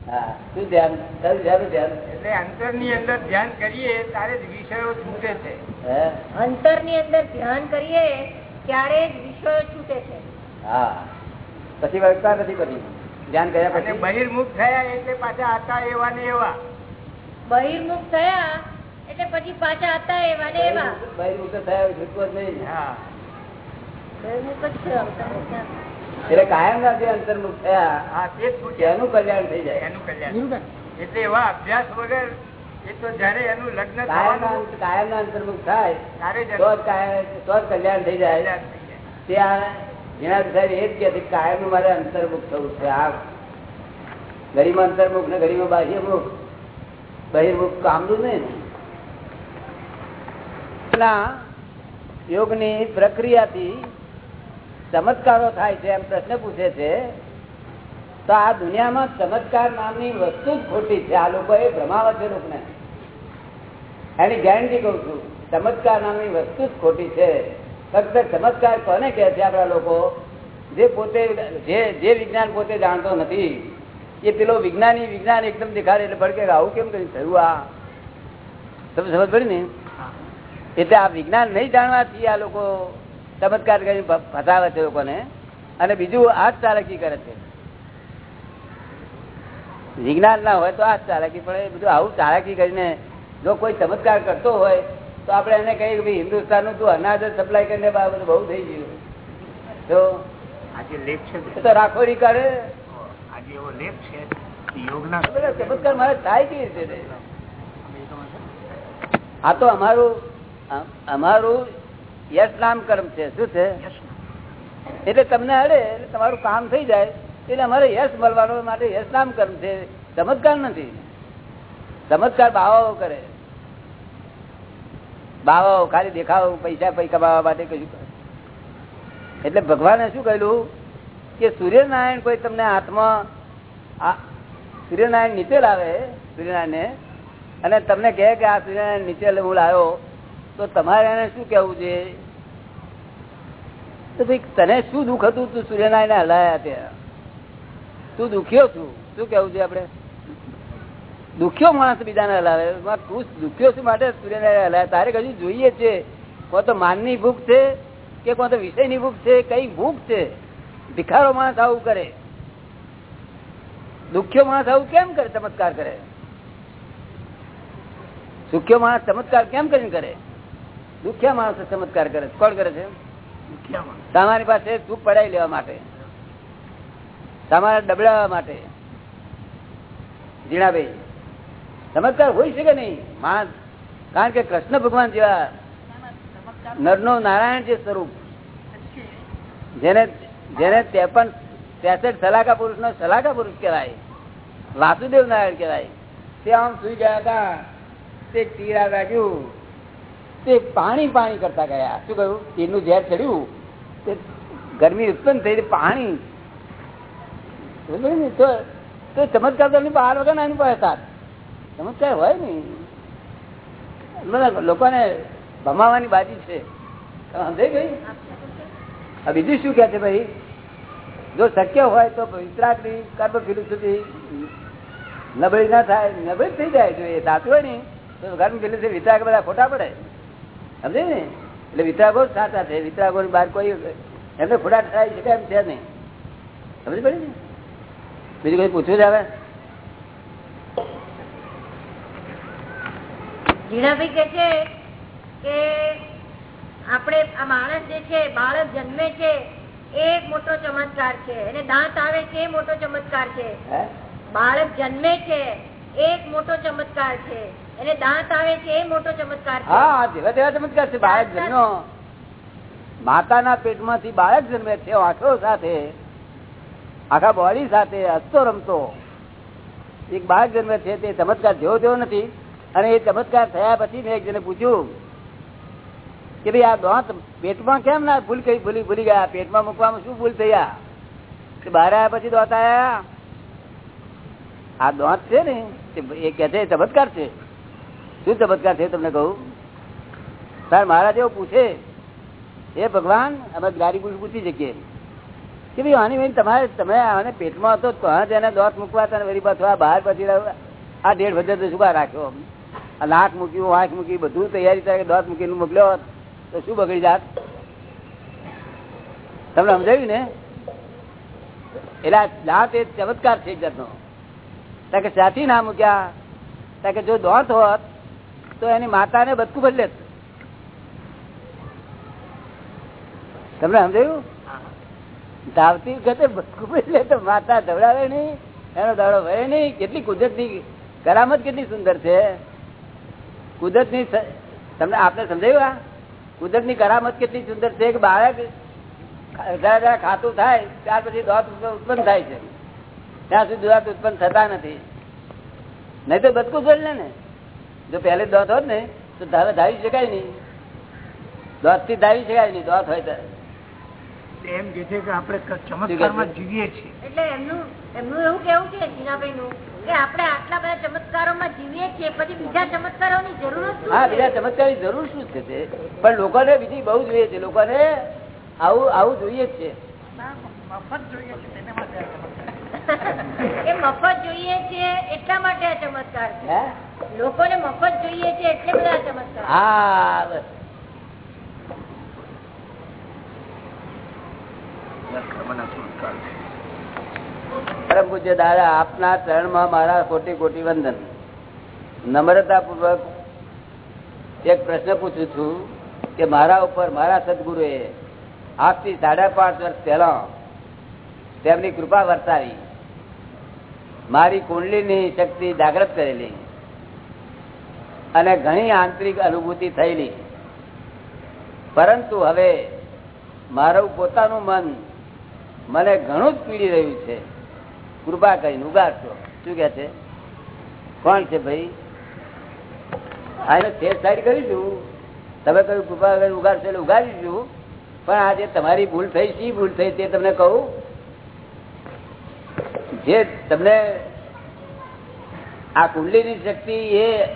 શું ધ્યાન? કયું ધ્યાન? ધ્યાન? એટલે અંતરની અંદર ધ્યાન કરીએ ત્યારે જ વિષયો છૂટે છે. અંતરની અંદર ધ્યાન કરીએ ત્યારે જ વિષયો છૂટે છે. હા. પછી વર્તા નથી પછી. ધ્યાન કર્યા પછી? બહિર્મુખ થયા એટલે પાછા હતા એવા ને એવા. બહિર્મુખ થયા એટલે પછી પાછા હતા એવા ને એવા. બહિર્મુખ તો થયા છૂટકો જ નહીં. હા. બહિર્મુખ જ છે. એટલે કાયમ ના જે અંતર્મુખ થયા. એનું કલ્યાણ થઈ જાય. એનું કલ્યાણ. એટલે એવા અભ્યાસ વગર એ તો જયારે એનું લગ્ન કાયમ ના અંતર્મુખ થાય તો જ કાયમ તો જ કલ્યાણ થઈ જાય. કલ્યાણ થઈ જાય. ત્યાં જેના સાહેબ એ જ કે કાયમનું મારે અંતર્મુખ થવું છે. આ ગરીમાં અંતર્મુખ ને ગરીમાં બાહ્યમુખ. બહિર્મુખ કામનું નહીં. ને યોગની પ્રક્રિયાથી ચમત્કારો થાય છે એમ પ્રશ્ન પૂછે છે તો આ દુનિયામાં ચમત્કાર નામની વસ્તુ જ ખોટી છે. આ લોકો એ ભ્રમાવે છે લોકોને એની ગેરંટી કઉ છું ચમત્કાર નામની વસ્તુ જ ખોટી છે. ફક્ત ચમત્કાર કોને કહે છે આપણા લોકો? જે પોતે જે જે વિજ્ઞાન પોતે જાણતો નથી એ પેલો વિજ્ઞાની વિજ્ઞાન એકદમ દેખાડે એટલે ભડકે કે આવું કેમ કરી થયું આ. તમે સમજ પડી ને? એટલે આ વિજ્ઞાન નહીં જાણવાથી આ લોકો ચમત્કાર કરીને ફસાવે છે લોકોને. અને બીજું આ જ ચાલાકી કરે છે. વિજ્ઞાન ના હોય તો આ જ ચાલાકી પણ એ બધું આવું ચાલાકી કરીને જો કોઈ ચમત્કાર કરતો હોય તો આપણે એને કહીએ કે ભાઈ હિન્દુસ્તાનનું તું અનાજ સપ્લાય કરીને બધું બહુ થઈ ગયું. તો રાખોડી કરે આજે એવો લેપ છે યોગના ચમત્કાર મારે થાય કેવી રીતે? આ તો અમારું અમારું યશ નામ કર્મ છે. શું છે? એટલે તમને અડે એટલે તમારું કામ થઈ જાય. એટલે અમારે યશ મળવાનો માટે યશ નામ કર્મ છે. ચમત્કાર નથી. ચમત્કાર બાવાઓ કરે. બાવાઓ ખાલી દેખાવ પૈસા પૈસા કમાવા માટે કશું એટલે ભગવાને શું કહેલું? કે સૂર્યનારાયણ કોઈ તમને હાથમાં સૂર્યનારાયણ નીચે લાવે સૂર્યનારાયણ અને તમને કહે કે આ સૂર્યનારાયણ નીચે હું લાવ્યો તો તમારે એને શું કેવું છે? તો ભાઈ, તને શું દુઃખ હતું? તું સૂર્યનારાયણ હલાયા ત્યાં. તું દુખ્યો છું. શું કેવું છે આપણે? દુખ્યો માણસ બીજાને હલાવે. તું દુખ્યો છું માટે સૂર્યનારાયણ હલાવે તારે કશું જોઈએ છે? કોઈ તો માનની ભૂખ છે કે કોઈ તો વિષયની ભૂખ છે? કઈ ભૂખ છે? ભિખારો માણસ આવું કરે. દુખ્યો માણસ આવું કેમ કરે? ચમત્કાર કરે. સુખ્યો માણસ ચમત્કાર કેમ કરીને કરે? દુખ્યા માણસો ચમત્કાર કરે છે. કોણ કરે છે? તમારી પાસે દુઃખ પડાવી લેવા માટે. તમારા ડબડાવા માટે. જીણાભાઈ ચમત્કાર હોય છે કે નહીં? માણસ કારણ કે કૃષ્ણ ભગવાન જેવા નરનો નારાયણ છે સ્વરૂપ જેને જેને ત્રેપન ત્રેસઠ સલાકા પુરુષ નો સલાકા પુરુષ કહેવાય વાસુદેવ નારાયણ કહેવાય તે આમ સુઈ ગયા હતા તે તીરા વાગ્યું તે પાણી પાણી કરતા ગયા. શું કહ્યું? તીરનું ઝેર ચડ્યું. તે ગરમી ઉત્પન્ન થઈ પાણી. ને? તો ચમત્કાર તો એમની બહાર વગર એની પાસે સાથ ચમત્કાર હોય ને. બધા લોકોને ભમાવાની બાજી છે. બીજું શું કે છે ભાઈ? જો શક્ય હોય તો વિતરાગની કર્મ સુધી નબળી ના થાય. નબળી થઈ જાય. જો એ સાચું હોય ને, તો કર્મ ફિલોસોફી વિતરાગ બધા ખોટા પડે. સમજે ને? એટલે વિતરાગો સાચા છે. વિતરાગો બહાર કોઈ એમને ખોટા થાય છે એમ છે નહીં. સમજ પડે ને? બીજું કઈ પૂછવું જ આવે જીણાભાઈ કે છે કે આપણે આ માણસ જે છે બાળક જન્મે છે એ એક મોટો ચમત્કાર છે. એને દાંત આવે છે એ મોટો ચમત્કાર છે. બાળક જન્મે છે એક મોટો ચમત્કાર છે. એને દાંત આવે છે એ મોટો ચમત્કાર હા જેવા તેવા ચમત્કાર છે બાળક જન્મ્યો. માતાના પેટમાંથી બાળક જન્મે છે આંખો સાથે આખા બોડી સાથે હસતો રમતો. એક બાળક જન્મે છે તે ચમત્કાર જેવો તેવો નથી. અને એ ચમત્કાર થયા પછી મેં એક જણે પૂછ્યું કે ભાઈ આ દાંત પેટમાં કેમ ના ભૂલ કઈ ભૂલી ભૂલી ગયા? પેટમાં મૂકવામાં શું ભૂલ થયા કે બહાર આવ્યા પછી દાંત આવ્યા આ દાંત છે ને એ કે છે ચમત્કાર છે. શું ચમત્કાર છે તમને કહું? સર મહારાજ એવું પૂછે એ ભગવાન અમે ગાડી પૂછી શકીએ કે ભાઈ, આની ભાઈ તમારે, તમે આને પેટમાં હતો તો હા તેને દોત મૂકવા હતા વરી પાછા આ બહાર પછી આ દેઢ વધે તો શું રાખ્યો? આ નાક મૂક્યું આંખ મૂકી, બધું તૈયારી થાય દોત મૂકીને મોકલ્યો તો શું બગડી જાત? તમને સમજાયું ને? એટલે દાંત એ ચમત્કાર છે એક જાતનો. કે સાથી ના મૂક્યા. કારણ કે જો દોત હોત તો એની માતાને બચકું બદલે તમને સમજાયું? ધાવતી વખતે બચકું બદલે તો માતા ધવડાવે નહીં, એનો દાડો વહે નહીં. કેટલી કુદરતની કરામત કેટલી સુંદર છે. કુદરતની તમને, આપને સમજાયું આ? કુદરતની કરામત કેટલી સુંદર છે કે બાળક ખાતું થાય, ત્યાર પછી દોત ઉત્પન્ન થાય છે. ત્યાં સુધી દોત ઉત્પન્ન થતા નથી. નહીં તો બચકું જોઈ ને. જો પહેલે દોત હોત ને તો ધારે ધારી શકાય નહીં. દોતથી ધાવી શકાય નહીં દોત હોય તો. એમ કે છે કે આપણે ચમત્કારમાં જીવીએ છીએ. એટલે એમનું એમનું એવું કેવું છે જીનાભાઈ નું કે આપણે આટલા બધા ચમત્કારોમાં જીવીએ છીએ પછી બીજા ચમત્કારોની જરૂર જ હા બીજા ચમત્કારની જરૂર શું છે પણ લોકોને બીજી બહુ જોઈએ છે લોકોને આવું આવું જોઈએ જ છે. મફત જોઈએ છે એ મફત જોઈએ છે એટલા માટે આ ચમત્કાર છે. લોકોને મફત જોઈએ છે એટલે બધા ચમત્કાર. હા પરમ પૂજ્ય દાદા આપના ચરણમાં મારા કોટી કોટી વંદન. નમ્રતા પૂર્વક એક પ્રશ્ન પૂછું છું કે મારા ઉપર મારા સદગુરુએ આજથી સાડા પાંચ વર્ષ પહેલા તેમની કૃપા વર્તાવી. મારી કુંડલીની શક્તિ જાગૃત કરેલી. અને ઘણી આંતરિક અનુભૂતિ થયેલી. પરંતુ હવે મારું પોતાનું મન મને ઘણું જ પીડી રહ્યું છે. કૃપા કરીને ઉગાડશો. શું કે છે? કોણ છે ભાઈ? આને સાઈડ કરીશું. તમે કહ્યું કૃપા કરીને ઉગાડશો એટલે ઉગાડીશું. પણ આજે તમારી ભૂલ થઈ. શી ભૂલ થઈ તે તમને કહું? જે તમને આ કુંડલીની શક્તિ એ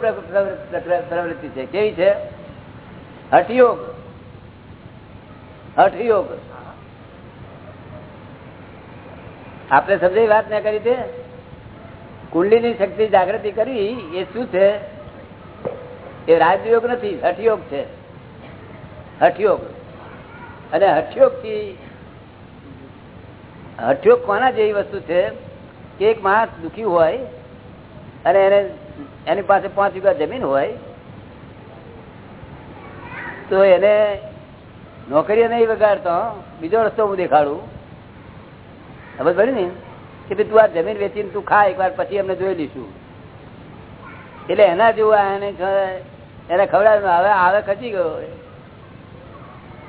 પ્ર- પ્રવૃત્તિ છે. કેવી છે? હટિયોગ હઠયોગ. આપણે સમજાવી વાત ના કરી તે? કુંડલીની શક્તિ જાગૃતિ કરી એ શું છે? એ રાજયોગ નથી, હઠયોગ છે. હઠયોગ. અને હઠયોગથી હઠયોગ કોના જેવી વસ્તુ છે કે એક માણસ દુઃખી હોય અને એને એની પાસે પાંચ વીઘા જમીન હોય, તો એને નોકરીએ નહીં વગાડતો, બીજો રસ્તો હું દેખાડું. ખબર પડી ને? કે ભાઈ તું આ જમીન વેચીને તું ખા, એકવાર પછી અમને જોઈ લઈશું. એટલે એના જેવું એને એને ખવડાવ્યું હવે આવે ખસી ગયો.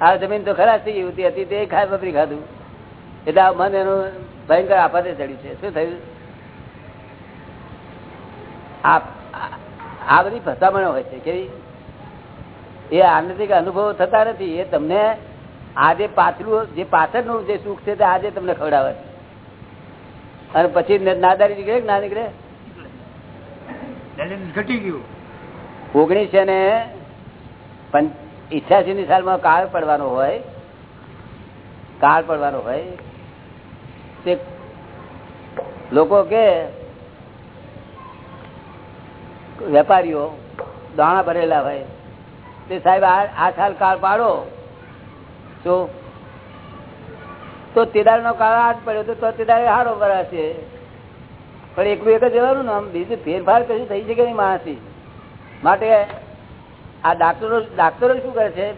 આ જમીન તો ખરાબ થઈ હતી હતી તે ખાય બપરી ખાધું. એટલે આ મન એનું ભયંકર આફતે ચડ્યું છે. શું થયું? આ બધી ફસામણો હોય છે. કેવી? એ આનંદિક અનુભવ થતા નથી. એ તમને આજે પાછલું જે પાછળનું જે સુખ છે તે આજે તમને ખવડાવે અને પછી નાદારી નીકળે ના નીકળે? ઘટી ગયું. ઓગણીસો ને ઇઠ્યાસી ની સાલમાં કાળ પડવાનો હોય. કાળ પડવાનો હોય. તે લોકો કે, વેપારીઓ, દાણા ભરેલા હોય. તે સાહેબ, આ સાલ કાળ પાડો. તો તો તેદાર નો કાળ આજ પડ્યો તો તેદારે હારો ભરાશે. પણ એકલું એક જ જવાનું ને આમ બીજું ફેરફાર કશું થઈ શકે નહીં માણસી. માટે આ ડાક્ટરો ડાક્ટરો શું કરે છે?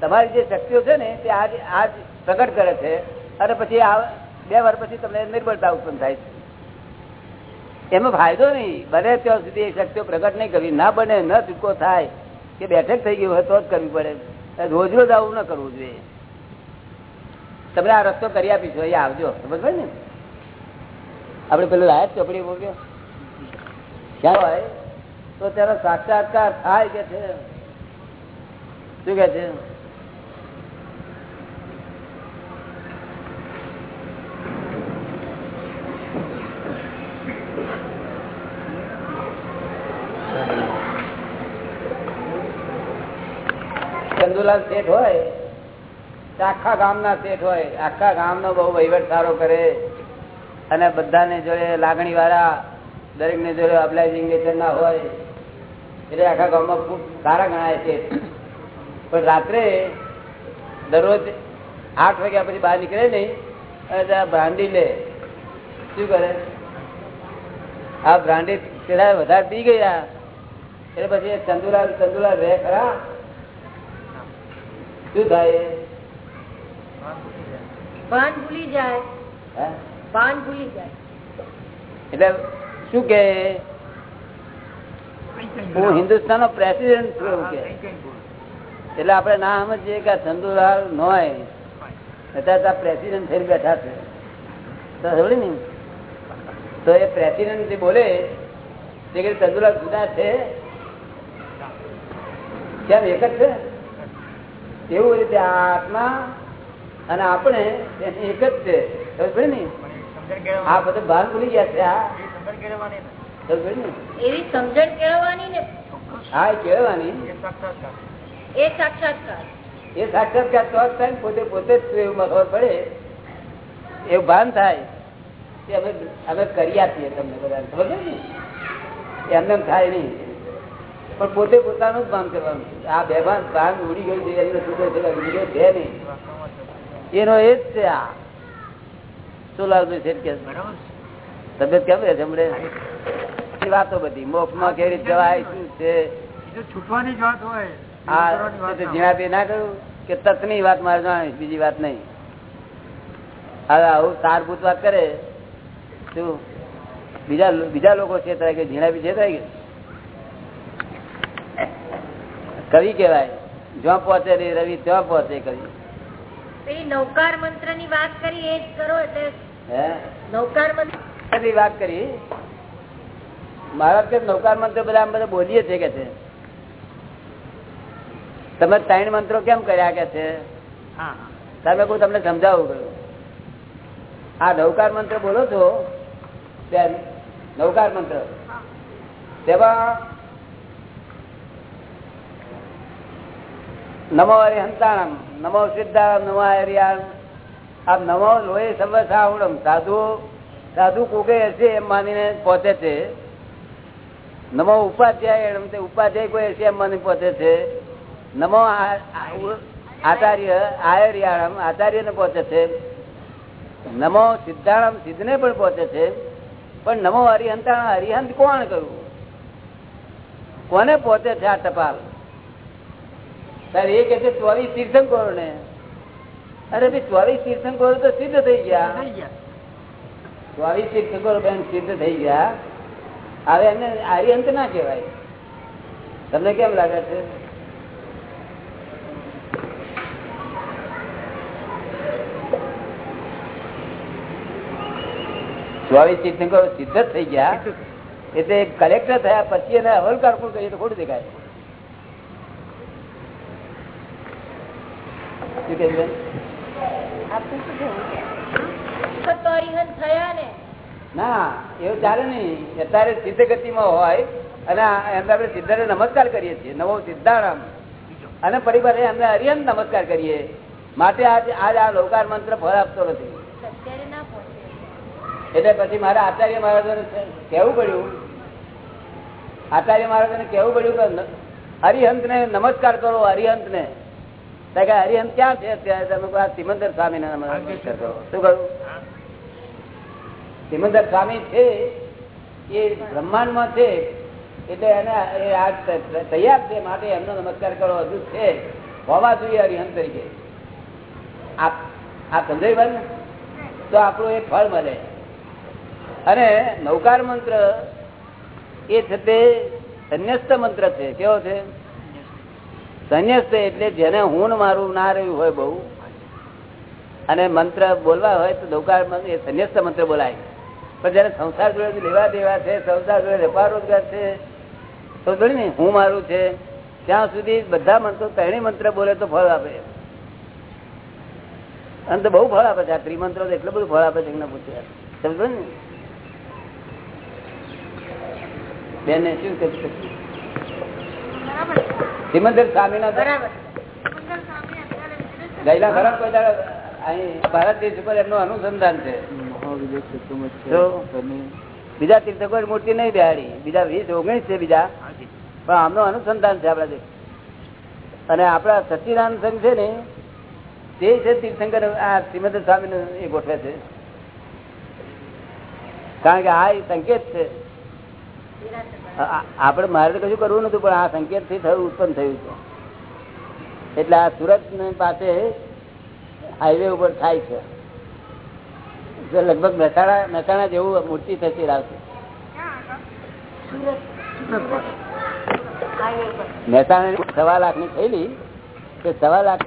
તમારી જે શક્તિઓ છે ને તે આજ આજ પ્રગટ કરે છે. અને પછી આ બે વાર પછી તમને નિર્બળતા ઉત્પન્ન થાય છે. એમાં ફાયદો નહીં. બને ત્યાં સુધી એ શક્તિઓ પ્રગટ નહીં કરવી. ના બને, ન છૂટકો થાય. કે બેઠક થઈ ગયું હોય તો જ કરવી પડે. રોજ રોજ આવું ન કરવું જોઈએ. તમને આ રસ્તો કરી આપીશું અહીંયા આવજો. સમજ ને? આપણે પેલું લાયક ચોપડી બોલ્યો ક્યાં હોય? તો ત્યારે સાક્ષાત્કાર થાય કે છે? શું કે છે? ચંદુલાલ શેઠ હોય આખા ગામના શેઠ હોય, આખા ગામનો બહુ વહીવટ સારો કરે. અને બધાને જોડે લાગણી વાળા દરેક ને જોડે અબલાઇઝિંગ નેચર ના હોય, એટલે આખા ગામમાં ખૂબ સારા ગણાય છે. પણ રાત્રે દરરોજ આઠ વાગ્યા પછી બહાર નીકળે નહીં, અને બ્રાન્ડી લે. શું કરે? આ બ્રાન્ડી પેલા વધારે પી ગયા, એટલે પછી ચંદુલાલ ચંદુલાલ રહે ખરા. શું થાય? પાન ભૂલી જાય. પાન ભૂલી જાય. એટલે શું કે? હું હિન્દુસ્તાન નો પ્રેસિડેન્ટ છું કે. એટલે આપડે ના સમજીએ કે ચંદુલાલ નોય. અત્યારે પ્રેસિડેન્ટ થઈને બેઠા છે. તો સમજે ને? તો એ પ્રેસિડેન્ટ જે બોલે તે કે ચંદુલાલ જુદા છે. કેમ એક જ છે? એવું રીતે આ આત્મા અને આપણે એક જ છે. સમજ ને? આ બધું ભાન ભૂલી ગયા છે આ. સમજ પડી ને? એવી સમજણ કેળવવાની ને? હા એ એ સાક્ષાત્કાર. એ સાક્ષાત્કાર. તો જ થાય ને પોતે પોતે જ એવું ખબર પડે. એવું ભાન થાય કે અમે અમે કરી આપીએ તમને બધા ખબર ને? એમને થાય નહીં. પણ પોતે પોતાનું જ ભાન કરવાનું આ બે ભાન ભાન ઉડી ગયું છે એમને સુધે છે છે નહીં. એનો એ જ છે આ. શું લાગતું છે કે તબિયત કેમ રહે છે વાતો બધી. મોક્ષમાં કેવી રીતે જવાય શું છે? છૂટવાની જ વાત હોય ના કહ્યું કે તત્ની વાત મારે જાણીશ બીજી વાત નહીં. હવે આવું સારભૂત વાત કરે શું? બીજા બીજા લોકો છેતરાય કે જીણાબી છે કે કવિ કેવાય જ્યાં પહોંચે રે રવિ ત્યાં પહોંચે કવિ નૌકાર મંત્રની વાત કરી એ જ કરો એટલે નૌકાર મંત્ર વાત કરી? મહારાજ કે નૌકાર મંત્ર બધા બધા બોલીએ છે કે છે. તમે ત્રણ મંત્રો કેમ કર્યા કે છે? હા તમે કહું તમને સમજાવું કરું આ નૌકાર મંત્ર બોલો છો? બેન નૌકાર મંત્ર. તેમાં નમો હરિહંતાણમ, નમો સિદ્ધારામ નમો હરિયાણ આ નમો લોહી સર્વસાવડમ સાધુ સાધુ કોકે હશે એમ માનીને પહોંચે છે. નમો ઉપાધ્યાય એમ ઉપાધ્યાય કોઈ હશે એમ માની પહોંચે છે. નમો આચાર્ય આ- આચાર્ય ને આચાર્યને પહોંચે છે. નમો સિદ્ધાણમ સિદ્ધને પણ પહોંચે છે. પણ નમો હરિહંતાણ, હરિહંત કોણ કરવું કોને પહોંચે છે આ ટપાલ? સર એ કે છે ચોવીસ તીર્થંકરો ને અરે ભાઈ ચોવીસ તીર્થંકરો તો સિદ્ધ થઈ ગયા. ચોવીસ તીર્થંકરો બેન સિદ્ધ થઈ ગયા. હવે એમને આર્યંત ના કહેવાય. તમને કેમ લાગે છે? ચોવીસ તીર્થંકરો સિદ્ધ થઈ ગયા. એટલે કલેક્ટર થયા પછી એને અવલકાર પણ કહીએ તો ખોટું દેખાય. શું હરિહંત ને. ના એવું ચાલે નહીં. અત્યારે સિદ્ધ ગતિમાં હોય અને એમને આપણે સિદ્ધને નમસ્કાર કરીએ છીએ. નવો સિદ્ધારામ. અને પરિવારે એમને હરિયન નમસ્કાર કરીએ. માટે આજ આજ આ લોકાર મંત્ર ફળ આપતો નથી. ના એટલે પછી મારા આચાર્ય મહારાજને કહેવું પડ્યું. આચાર્ય મહારાજને કહેવું પડ્યું કે હરિહંત હરિહંતને નમસ્કાર કરો હરિહંતને. તો કે હરિહંત ક્યાં છે અત્યારે? તમે સિમંદર નમસ્કાર કરો શું કહ્યું? સિમંદર સ્વામી છે એ બ્રહ્માંડમાં છે એટલે એને એ આ તૈયાર છે માટે એમનો નમસ્કાર કરો હજુ છે. હોવા જોઈએ હરિહંત તરીકે. આ આ સમજાય વાત તો આપણું એ ફળ મળે. અને નૌકાર મંત્ર એ છે તે સંન્યસ્ત મંત્ર છે. કેવો છે? સંન્યસ્ત એટલે જેને હું મારું ના રહ્યું હોય બહુ. અને મંત્ર બોલવા હોય તો દોકાર એ સંન્યસ્ત મંત્ર બોલાય. પણ જેને સંસાર જોડે લેવા દેવા છે, સંસાર જોડે વેપાર રોજગાર છે, તો જોડી ને હું મારું છે, ત્યાં સુધી બધા મંત્રો, ત્રણેય મંત્ર બોલે તો ફળ આપે. અને તો બહુ ફળ આપે છે, આ ત્રિમંત્રો એટલું બધું ફળ આપે છે એમને પૂછ્યા સમજો ને? બેને શું કહ્યું? સિમંદર સ્વામી ના ગયેલા ખરા કોઈ અહીં ભારત દેશ ઉપર એમનું અનુસંધાન છે. બીજા તીર્થકો મૂર્તિ નહીં બિહારી. બીજા વીસ ઓગણીસ છે બીજા. પણ આમનું અનુસંધાન છે આપણા દેશ. અને આપણા સચિદાન સંઘ છે ને તે છે તીર્થંકર. આ શ્રીમદ સ્વામી એ ગોઠવે છે. કારણ કે આ સંકેત છે. આપણે મારે તો કશું કરવું નતું પણ આ સંકેતથી થયું ઉત્પન્ન થયું છે. એટલે આ સુરત પાસે હાઈવે ઉપર થાય છે. લગભગ મહેસાણા મહેસાણા જેવું મૂર્તિ થતી આવશે મહેસાણા સવા લાખની થયેલી કે સવા લાખ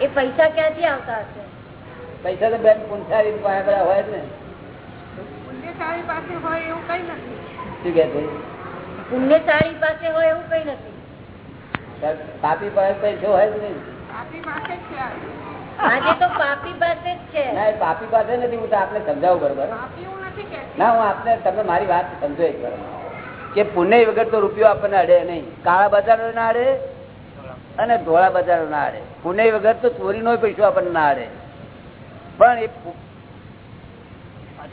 એ પૈસા ક્યાંથી આવતા હશે? પૈસા તો બેન બધા હોય ને. પુણ્યશાળી પાસે હોય એવું કઈ નથી. શું કે છે? પુણ્યશાળી પાસે હોય એવું કઈ નથી. પાપી પાસે જો હોય જ નહીં. પાસે જ છે આજે તો પાપી પાસે જ છે. ના પાપી પાસે નથી હું તો આપને સમજાવું બરોબર. ના હું આપને તમે મારી વાત સમજો એક વાર. કે પુણ્ય વગર તો રૂપિયો આપણને અડે નહીં. કાળા બજારો ના અડે અને ધોળા બજારો ના અડે. પુણ્ય વગર તો ચોરીનો પૈસો આપણને ના અડે. પણ એ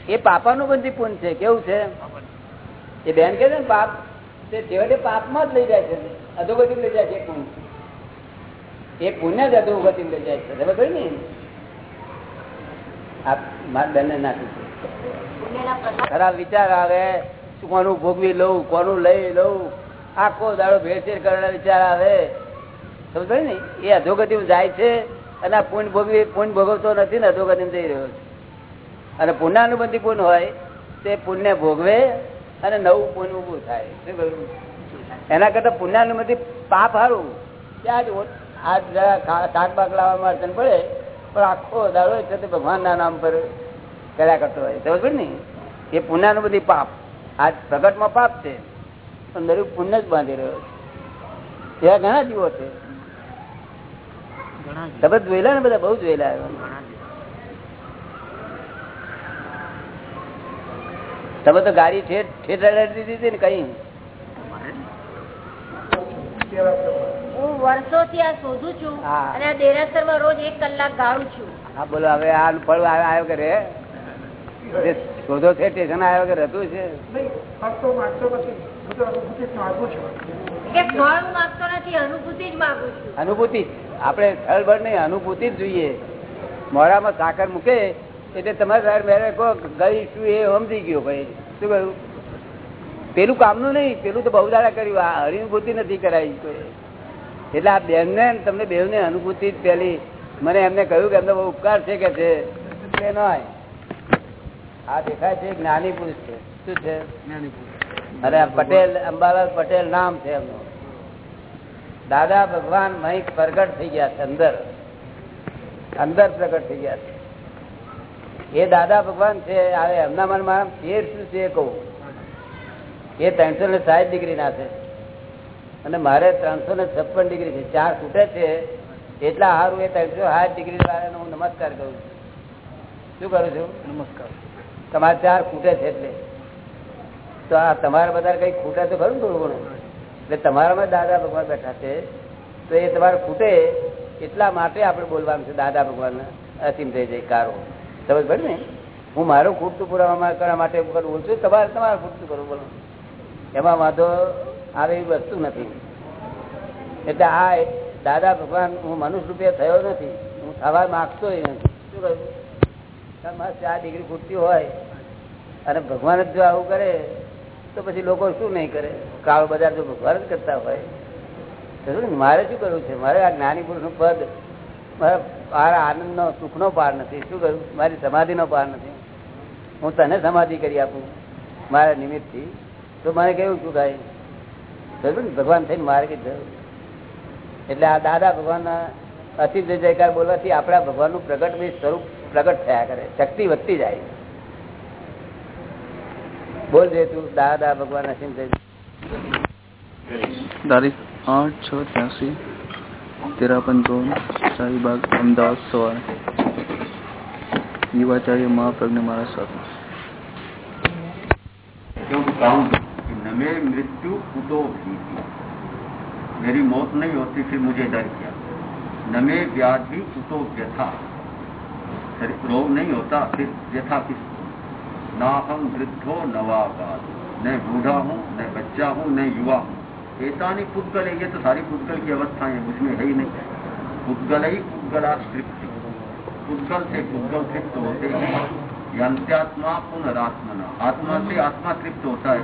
એ પાપાનું બંધી પુણ્ય છે, કેવું છે? એ બેન કે છે ને, પાપ તે છેવટે પાપમાં જ લઈ જાય છે. અધોગતિ લઈ જાય છે પુણ્ય. એ પુણ્ય જ અધોગતિ લઈ જાય છે. ખબર ને ખરાબ વિચાર આવે કોનું ભોગવી લઉં, કોનું લઈ લઉં? આખો દાડો ભેળસેળ કરેલા વિચાર આવે. સમજ ને? એ અધોગતિ જાય છે અને આ પુણ્ય ભોગવી પુન ભોગવતો નથી ને અધોગતિ જઈ રહ્યો છે. અને પુણ્યાનુબંધી પુણ્ય હોય તે પુણ્ય ભોગવે અને નવું પુણ્ય ઉભું થાય. શું કહ્યું? એના કરતા પુણ્યાનુબંધી પાપ હારું ત્યાં જ આ જરા બાક લાવવામાં અડચણ પડે પણ આખો દાડો છે તે ભગવાનના નામ પર કર્યા કરતો હોય. સમજ ને? એ પુણ્યાનું બધી પાપ. આ પ્રગટમાં પાપ છે. પણ દરેક પુણ્ય જ બાંધી રહ્યો છે. એવા ઘણા જીવો છે. તમે જોયેલા ને બધા? બહુ જોયેલા તમે તો ગાડી ઠેઠ ઠેઠ રડાડી દીધી ને કઈ? વર્ષોથી આ શોધું છું અને આ દેરાસરમાં રોજ એક કલાક ગાળું છું. હા બોલો હવે આ ફળ આવ્યો કરે જે શોધો છે સ્ટેશન આવ્યો કે છે? અનુભૂતિ આપડે સ્થળ છું. અનુભૂતિ આપણે સ્થળભર નહીં અનુભૂતિ જ જોઈએ. મોડામાં સાકર મૂકે એટલે તમારે સાહેબ મેરે કહો ગઈ શું એ સમજી ગયો ભાઈ. શું કહ્યું? પેલું કામનું નહીં પેલું તો બહુ દાડા કર્યું. આ અનુભૂતિ નથી કરાવી કોઈ. એટલે આ બેનને ને તમને બેવને અનુભૂતિ જ પેલી. મને એમને કહ્યું કે એમનો બહુ ઉપકાર છે કે છે. આ દેખાય છે જ્ઞાની પુરુષ છે. શું છે? અને આ પટેલ અંબાલાલ પટેલ નામ છે એમનું. દાદા ભગવાન મહી પ્રગટ થઈ ગયા છે અંદર. અંદર પ્રગટ થઈ ગયા છે. એ દાદા ભગવાન છે હવે એમના મનમાં ફેર શું છે એ કહું? એ ત્રણસો ને સાઠ ડિગ્રી ના છે. અને મારે ત્રણસો ને છપ્પન ડિગ્રી છે. ચાર ખૂટે છે. એટલા સારું એ ત્રણસો સાઠ ડિગ્રી વાળાને હું નમસ્કાર કરું છું. શું કરું છું? નમસ્કાર. તમારે ચાર ખૂટે છે એટલે. તો આ તમારા બધા કઈ ખૂટે તો ખરું થોડું ઘણું? એટલે તમારામાં દાદા ભગવાન બેઠા છે. તો એ તમારે ખૂટે એટલા માટે આપણે બોલવાનું છે દાદા ભગવાન અસીમ થઈ જાય કારો. સમજ પડે ને? હું મારું ખૂટતું પુરાવા કરવા માટે કરવું છું, તમારે તમારે ખૂટતું કરવું બોલો. એમાં વાંધો આવે એવી વસ્તુ નથી. એટલે આ દાદા ભગવાન હું મનુષ્ય રૂપે થયો નથી. હું થવા માગતો નથી. શું કહ્યું? તમારે ચાર ડિગ્રી ખૂટતી હોય અને ભગવાન જ જો આવું કરે, તો પછી લોકો શું નહીં કરે? કાળો બજાર જો ભગવાન જ કરતા હોય. મારે શું કરવું છે? મારે આ જ્ઞાની પુરુષનું પદ, મારા મારા આનંદનો, સુખનો પાર નથી. શું કરું? મારી સમાધિનો પાર નથી. હું તને સમાધિ કરી આપું, મારા નિમિત્તથી. તો મારે કેવું શું થાય બરોબર ને ભગવાન થઈને મારે કઈ એટલે આ દાદા ભગવાનના અતિ જય જયકાર બોલવાથી આપણા ભગવાનનું પ્રગટ સ્વરૂપ પ્રગટ થયા કરે. શક્તિ વધતી જાય. બોલ જે તું, દાદા ભગવાન અસીમ તારીખ આઠ છ ત્યાસી. તેરાપન ઝોન શાહીબાગ અમદાવાદ સવારે યુવાચાર્ય મહાપ્રજ્ઞ મારા સાથે क्यों बताऊं कि न मेरी मृत्यु कुतो भी थी मेरी मौत नहीं होती थी मुझे डर क्या न में व्याधि कुतो व्यथा शरीर रोग नहीं होता फिर व्यथा किस ना हम वृद्धो नवाबाद न बूढ़ा हूँ न बच्चा हूँ न युवा हूँ नहीं पुद्गल है, ये तो सारी पुद्गल की अवस्थाएँ हैं, उसमें है ही नहीं। पुद्गल ही पुद्गला तृप्ति पुद्गल से पुद्गल तृप्त होते हैं। यंत्यात्मा पुनरात्मना। आत्मा से आत्मा तृप्त होता है।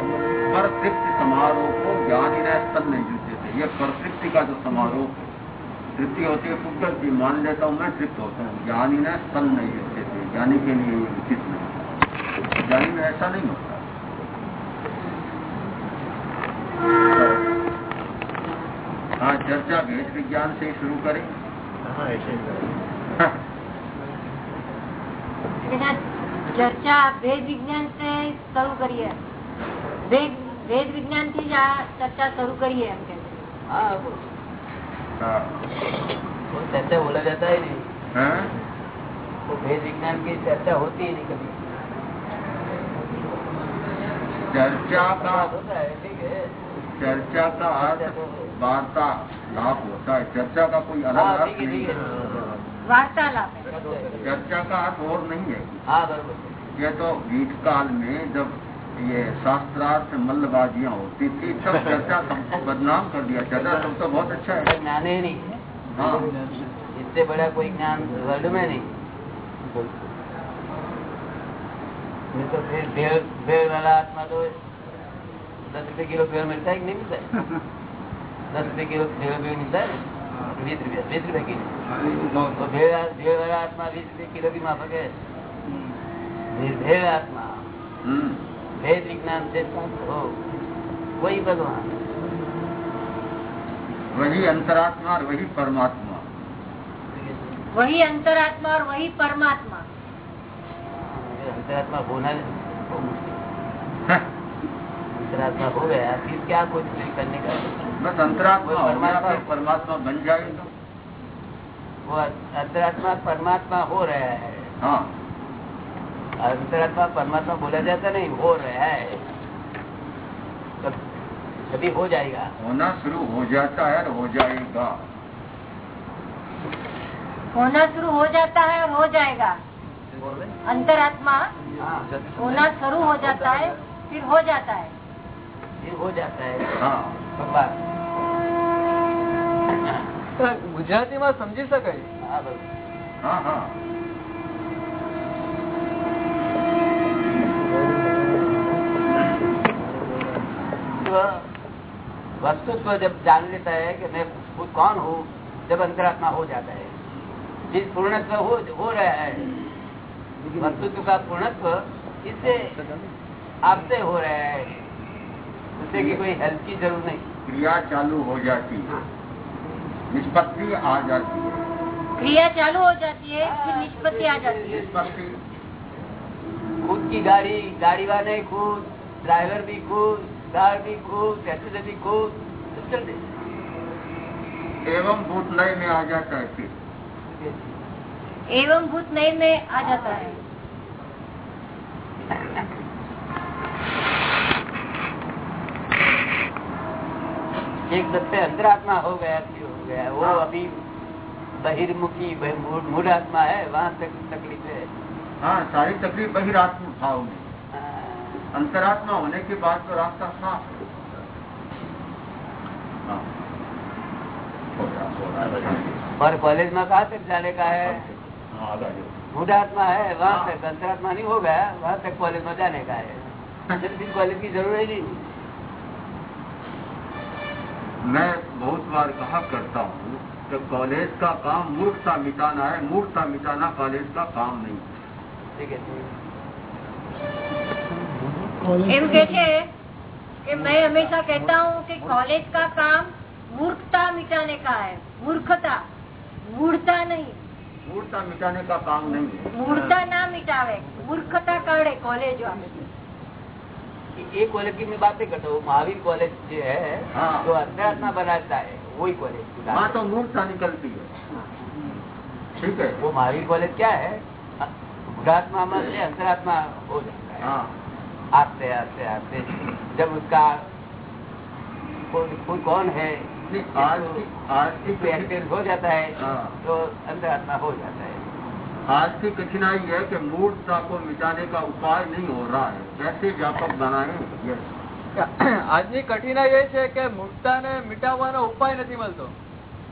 पर तृप्ति समारोह को ज्ञानी न स्तन नहीं जुटते थे। ये पर तृप्ति का जो समारोह तृप्ति होती है पुद्गल की। मान लेता हूँ मैं तृप्त होता हूँ। ज्ञानी न स्तन नहीं जुटते थे। ज्ञानी के लिए उचित नहीं ज्ञानी में ऐसा नहीं होता। हाँ चर्चा वेद विज्ञान से शुरू करें। हाँ, चर्चा भेद विज्ञान से शुरू करिए। भेद विज्ञान से चर्चा शुरू करिए हम कहते हाँ, हाँ। चर्चा बोला जाता है नहीं? तो भेद विज्ञान की चर्चा होती है नहीं कभी। चर्चा का होता है ठीक है। चर्चा का अर्थ वार्तालाप होता है। चर्चा का कोई अलग हाँ, अर्थ नहीं है। हाँ, वार्तालाप चर्चा का अर्थ और नहीं है। ये तो गीत काल में जब ये शास्त्रार्थ मल्लबाजियाँ होती थी तब चर्चा सबको बदनाम कर दिया। चर्चा सब तो बहुत अच्छा है। ज्ञान ही नहीं है। हाँ। इससे बड़ा कोई ज्ञान वर्ल्ड में नहीं। तो फिर भेड़ भेड़ वाला आत्मा तो દસ રૂપિયા કિલો પેમેન્ટ થાય કે નહીં થાય દસ રૂપિયા કિલો પેમેન્ટ થાય વીસ રૂપિયા વીસ રૂપિયા કિલો તો ભેળ હાથમાં વીસ રૂપિયા કિલો બી માફક ભેળ હાથમાં ભેદ વિજ્ઞાન છે કોઈ ભગવાન વહી અંતરાત્મા વહી પરમાત્મા વહી અંતરાત્મા વહી પરમાત્મા અંતરાત્મા બોના अंतरात्मा और वही परमात्मा वही अंतरात्मा और वही परमात्मा अंतरात्मा होना बहुत मुश्किल है। अंतरात्मा हो गया फिर क्या कुछ नहीं करने का बस अंतरात्मा वो हो गया परमात्मा- फिर परमात्मा बन जाएगा वो अंतरात्मा परमात्मा हो रहा है हाँ अंतरात्मा परमात्मा बोला जाता नहीं हो रहा है कब- कभी हो जाएगा होना शुरू हो जाता है और हो जाएगा होना शुरू हो जाता है और हो जाएगा अंतरात्मा हाँ होना शुरू हो जाता है फिर हो जाता है फिर हो जाता है हाँ भगवान ગુજરાતીમાં સમજી શકાય हाँ बरोबर हाँ हाँ वस्तुत्व जब जान लेता है कि मैं खुद कौन हूँ जब अंतरात्मा हो जाता है जिस पूर्णत्व हो हो रहा है वस्तुत्व का पूर्णत्व इससे आपसे हो रहा है उससे की कोई हेल्प की जरूरत नहीं क्रिया चालू हो जाती है निष्पत्ति आ जाती है क्रिया चालू हो जाती है फिर निष्पत्ति आ जाती है निष्पत्ति खुद की गाड़ी गाड़ी वाले खुद ड्राइवर भी खुद कार भी खुद पैसेंजर भी खुद सब चलते एवं भूत नए में आ जाता है फिर एवं भूत नए में आ जाता है एक दफे अंतरात्मा हो गया फिर हो गया वो अभी बहिर्मुखी मूढ़ आत्मा है वहाँ तक तकलीफ़ है। हाँ सारी तकलीफ़ बहिरात्म भाव में हाँ, अंतरात्मा होने के बाद तो रास्ता साफ़ है। हाँ। हो हो। और कॉलेज में कहा तक जाने का है? हाँ, आ गया। मूढ़ आत्मा है वहाँ तक अंतरात्मा नहीं हो गया वहाँ तक कॉलेज में जाने का है। कॉलेज की ज़रूरत ही नहीं। मैं बहुत बार कहा करता हूँ कि कॉलेज का काम मूर्खता मिटाना है मूर्खता मिटाना कॉलेज का काम नहीं ठीक है ठीक है। એમ કે છે કે मैं हमेशा कहता हूँ कि कॉलेज का काम मूर्खता मिटाने का है मूर्खता मूर्खता नहीं मूर्खता मिटाने का काम नहीं है मूर्खता ना मिटावे मूर्खता काढ़े कॉलेज वाले एक कॉलेज की मैं बातें करता हूँ महावीर कॉलेज जो है हाँ। जो अंतरात्मा बनाता है वही कॉलेज वहाँ तो मूर्खता निकलती है ठीक है वो महावीर कॉलेज क्या है बुढ़ात्मा में से अंतरात्मा हो जाता है हाँ आस्ते आस्ते आस्ते जब उसका खुद खुद कौन है नहीं, आज की आज की एक्सपीरियंस हो जाता है हाँ। तो अंदर आत्मा हो जाता है आज की कठिनाई है कि मूर्खता को मिटाने का उपाय नहीं हो रहा है कैसे व्यापक बनाए ये આજની કઠિનાઈ એ છે કે મૂર્ખતાને મિટાવવાનો ઉપાય નથી મળતો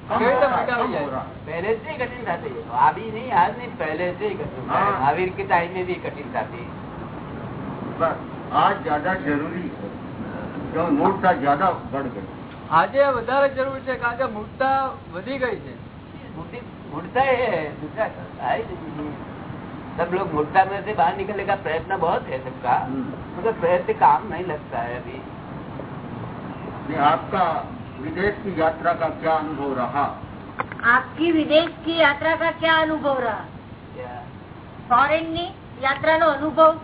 कम કેવી हो રીતે रहा है, मिटावी कम जाए? हो रहा है। पहले से ही कठिन था थी अभी नहीं आज नहीं पहले से ही कठिन था हाँ। महावीर के टाइम में भी कठिन था थी बस आज ज्यादा जरूरी है क्यों मूर्खता ज्यादा बढ़ गई આજે વધારે જરૂર છે કારણ કે મૂર્ખતા વધી ગઈ છે मुक्ति मुड़ता है दूसरा है ही नहीं। सब लोग मुड़ता में से बाहर निकलने का प्रयत्न बहुत है सबका हम्म। मगर प्रयत्न काम नहीं लगता है अभी नहीं, आपका विदेश की यात्रा का क्या अनुभव रहा આપકી વિદેશ की यात्रा का क्या अनुभव रहा क्या फॉरेन ની યાત્રાનો અનુભવ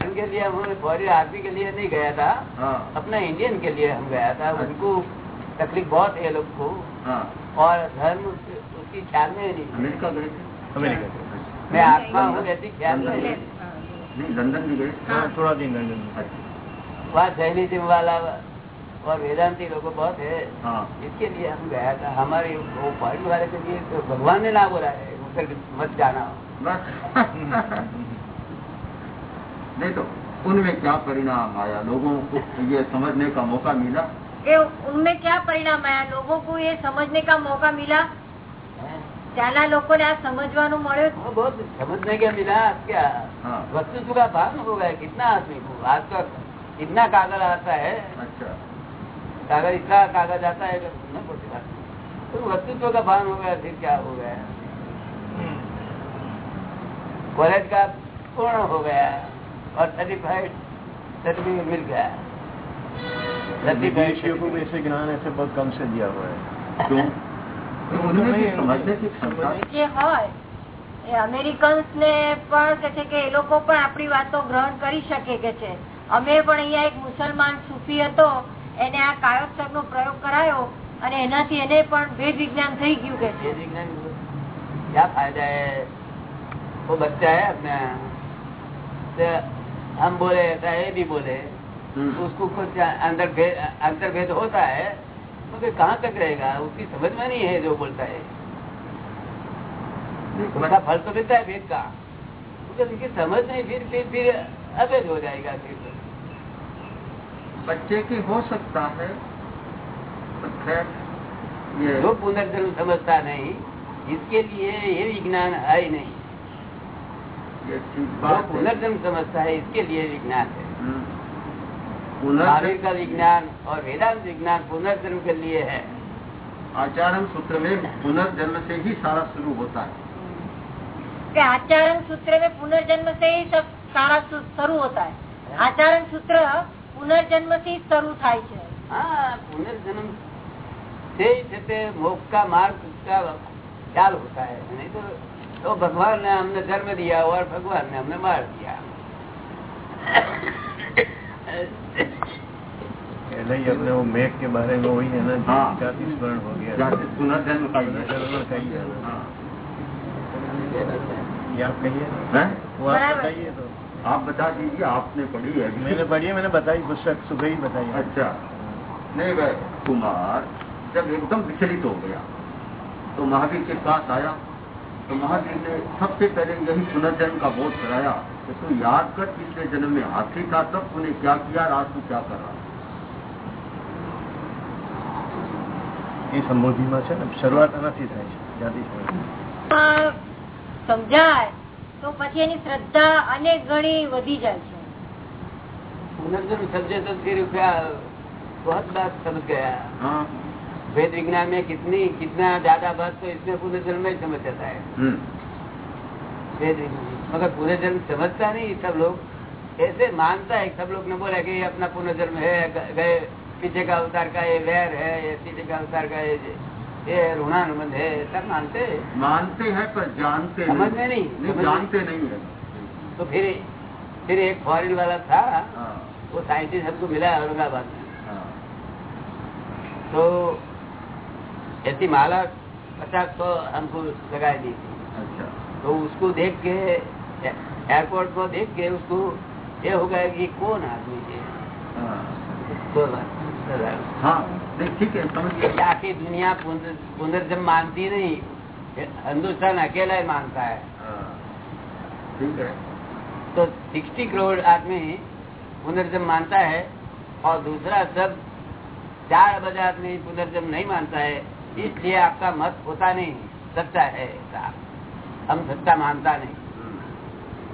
उनके लिए हम फौरी आर्मी के लिए नहीं गया था हाँ अपना इंडियन के लिए हम गया था उनको तकलीफ बहुत है लोग को हाँ और धर्म और वेदांति लोग बहुत है इसके लिए हम गया था हमारे वो पहाड़ी वाले के लिए तो भगवान ने ना बोला है फिर मत जाना नहीं तो उनमें क्या परिणाम आया लोगों को ये समझने का मौका मिला उनमें क्या परिणाम आया लोगों को ये समझने का मौका मिला ત્યાંના લોકોને આ સમજવાનું મળ્યું वो बहुत समझने के मिला क्या हाँ वस्तु का भान हो गया कितना आदमी को आज का इतना कागज आता है अच्छा कागज इतना कागज आता है कि न बोलती बात तो वस्तुत्व का भान हो गया फिर क्या हो गया कॉलेज का पूर्ण हो गया और सर्टिफाइड सर्टिफिकेट मिल गया विदेशियों को भी ऐसे ज्ञान ऐसे बहुत कम से दिया हुआ है જે હોય એ અમેરિકન્સ ને પણ કે છે કે એ લોકો પણ આપણી વાતો ગ્રહણ કરી શકે કે છે અમે પણ અહીંયા એક મુસલમાન સૂફી હતો એને આ કાયોત્સવ નો પ્રયોગ કરાયો અને એનાથી એને પણ ભેદ વિજ્ઞાન થઈ ગયું કે છે ये विज्ञान क्या फायदा है वो बच्चा है अपना तो हम बोले ऐसा है भी बोले हम्म। उसको कुछ अंदर भेद अंतर भेद होता है मगर कहाँ तक रहेगा? उसकी समझ में नहीं है जो बोलता है। उसका फल तो मिलता है भेद का। मगर उसकी समझ नहीं फिर फिर फिर अभेद हो जाएगा फिर। बच्चे की हो सकता है ये जो पुनर्जन्म समझता नहीं इसके लिए ये विज्ञान है ही नहीं। जो पुनर्जन्म समझता है इसके लिए विज्ञान है। हम्म। महावीर पुनर्जन्म का विज्ञान और वेदांत विज्ञान पुनर्जन्म के लिए है आचरण सूत्र में पुनर्जन्म से ही सारा शुरू होता है કે આચરણ सूत्र में पुनर्जन्म से ही सब सारा शु- शुरू होता है आचरण सूत्र पुनर्जन्म से ही शुरू થાય છે हाँ पुनर्जन्म से ही से ते मोक्ष का मार्ग का ख्याल होता है नहीं तो तो भगवान ने हमने जन्म दिया और भगवान ने हमने मार दिया पहले ही अपने वो मेघ के बारे में वही है ना हाँ। जाति स्मरण हो गया। जाति पुनर्जन्म ही है पुनर्जन्म का है ना। हाँ। आप कहिए। वो आप बताइए तो। आप बता दीजिए आपने पढ़ी है अभी। मैंने पढ़ी है मैंने बताई पुस्तक सुबह ही बताई अच्छा। नहीं वह कुमार जब एकदम विचलित हो गया तो महावीर के पास आया तो महावीर ने सबसे पहले यही पुनर्जन्म का बोध कराया। कि तू याद कर पिछले जन्म में हाथी था तब तूने क्या किया और आज तू क्या कर रहा है એ સંબોધિમાં છે ને શરૂઆત એનાથી થાય છે જાતિ સ્મરણ આ સમજાય તો પછી એની શ્રદ્ધા અનેક ગણી વધી જાય છે पुनर्जन्म समझे तो फिर क्या बहुत बात समझ गया हाँ वेद विज्ञान में कितनी कितना ज्यादा बात तो इसमें पुनर्जन्म में ही समझ जाता है हम्म, वेद विज्ञान मगर पुनर्जन्म समझता नहीं सब लोग ऐसे मानता है सब लोग ने बोला कि ये अपना पुनर्जन्म है ग- गए पीछे का अवतार का ये वैर है ये पीछे का अवतार का ये ये ऋणानुबंध है सब मानते हैं मानते हैं पर जानते समझ में नहीं, समझ में जानते नहीं है तो फिर फिर एक फॉरेन वाला था हाँ, वो साइंटिस्ट हमको मिला औरंगाबाद में हाँ, तो ऐसी माला पचास सौ हमको लगाई दी थी अच्छा तो उसको देख के ए- एयरपोर्ट को देख के उसको ये हो गया कि कौन आदमी है हाँ, तो हाँ नहीं ठीक है समझ कि गया आखी दुनिया पुनर- पुनर्जन्म मानती नहीं हिंदुस्तान अकेला ही मानता है हाँ, ठीक है तो 60 करोड़ आदमी पुनर्जन्म मानता है और दूसरा सब चार अरब आदमी पुनर्जन्म नहीं मानता है इसलिए आपका मत होता नहीं सच्चा है ऐसा हम सच्चा मानता नहीं हम्म,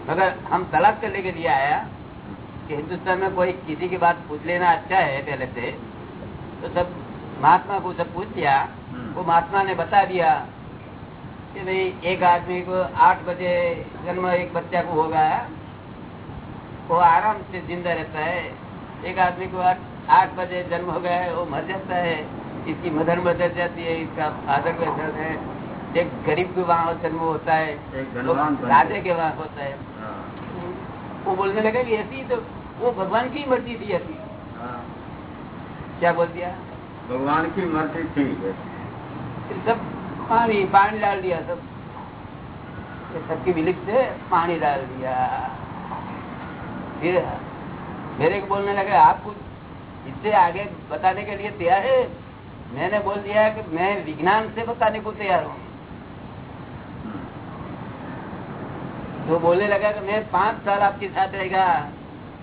मगर हम तलाक करने के लिए आया कि हिंदुस्तान में कोई किसी की बात पूछ लेना अच्छा है पहले से तो सब महात्मा को सब पूछ लिया। हम्म। वो महात्मा ने बता दिया कि भाई एक आदमी को आठ बजे जन्म एक बच्चा को होगा। वो आराम से ज़िंदा रहता है। एक आदमी को आठ आठ बजे जन्म हो गया है वो मर जाता है। इसकी मदर मदर जाती है इसका फादर मदर है। एक गरीब के वहाँ जन्म होता है। राजे के वहाँ होता हाँ, वो बोलने लगा कि ऐसी तो वो भगवान की मर्जी थी ऐसी हाँ, क्या बोल दिया भगवान की मर्जी थी फिर सब पानी पानी डाल दिया सब ये सबकी विलिप से पानी डाल दिया फिर मेरे को बोलने लगे आप कुछ इससे आगे बताने के लिए तैयार है मैंने बोल दिया है कि मैं विज्ञान से बताने को तैयार हूँ तो बोलने लगा कि मैं पाँच साल आपके साथ रहेगा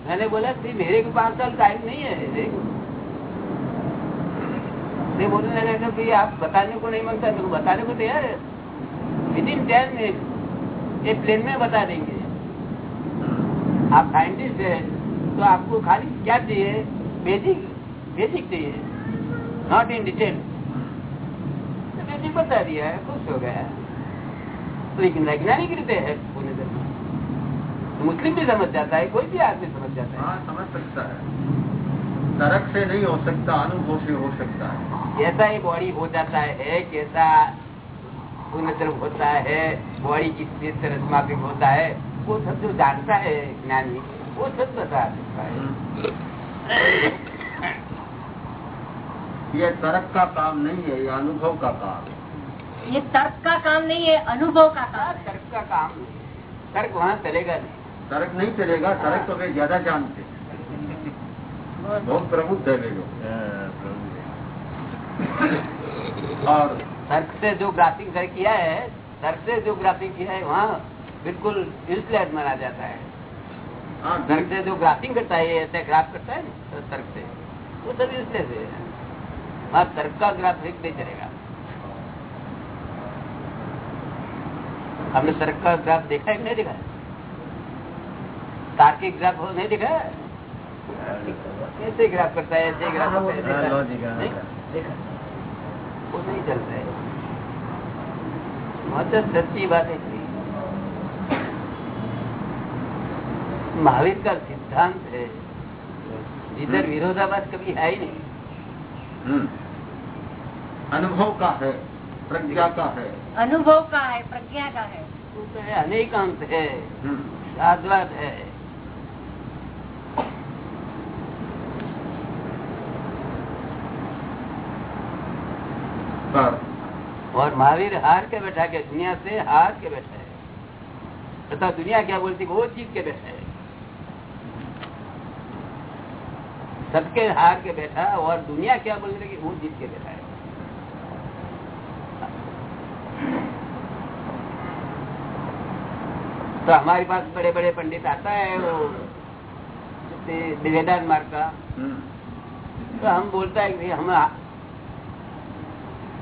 मैंने बोला कि मेरे को पाँच साल टाइम नहीं है देखो मैं बोलने लगा कि भाई आप बताने को नहीं मांगता मेरे को बताने को तैयार है विद इन टेन मिनट ये प्लेन में बता देंगे हम्म, आप साइंटिस्ट है तो आपको खाली क्या चाहिए बेसिक बेसिक चाहिए नॉट इन डिटेल तो बेसिक बता दिया है खुश हो गया लेकिन वैज्ञानिक रीते है पूर्ण धर्म मुस्लिम भी समझ जाता है कोई भी आदमी समझ जाता है। हाँ समझ सकता है। तर्क से नहीं हो सकता अनुभव से हो सकता है। है कैसा ही बॉडी हो जाता है कैसा पूर्ण धर्म होता है बॉडी किस तरह माफिक होता है वो सब जो जानता है ज्ञानी वो सब बता सकता है। हम्म। ये तर्क का काम नहीं है ये अनुभव का काम है। ये तर्क का काम नहीं है अनुभव का काम तर्क का काम तर्क वहाँ चलेगा नहीं। तर्क नहीं चलेगा तर्क तो वे ज़्यादा जानते बहुत प्रबुद्ध है वे लोग। और तर्क से जो ग्राफिंग कर किया है तर्क से जो ग्राफिंग किया है वहाँ बिल्कुल यूजलेस माना जाता है। हाँ तर्क से जो ग्राफिंग करता है ऐसे ग्राफ करता है ना तो तर्क से। वो सब यूजलेस है। वहाँ तर्क का ग्राफिक नहीं चलेगा। हमने तर्क का ग्राफ देखा है कि नहीं देखा है? तार्किक ग्राफ हो नहीं देखा? है? ऐसे ग्राफ करता है? ऐसे ग्राफ करता है देखा। है? नहीं? देखा। वो नहीं चलता है। मतलब सच्ची बात है महावीर का सिद्धांत है। इधर विरोधाभास कभी है ही नहीं। हम्म। अनुभव का है प्रज्ञा का है। अनुभव का है प्रज्ञा का है। वो तो है अनेकांत है। हम्म। शाश्वत है पर और महावीर हार के बैठा के दुनिया से हार के बैठा है। तथा दुनिया क्या बोलती वो जीत के बैठा है। सबके हार के बैठा और दुनिया क्या बोलने लगी वो जीत के बैठा है। तो हमारे पास बड़े बड़े पंडित आता है वो जैसे वेदांत मार्ग का। हम्म। तो हम बोलता है कि हम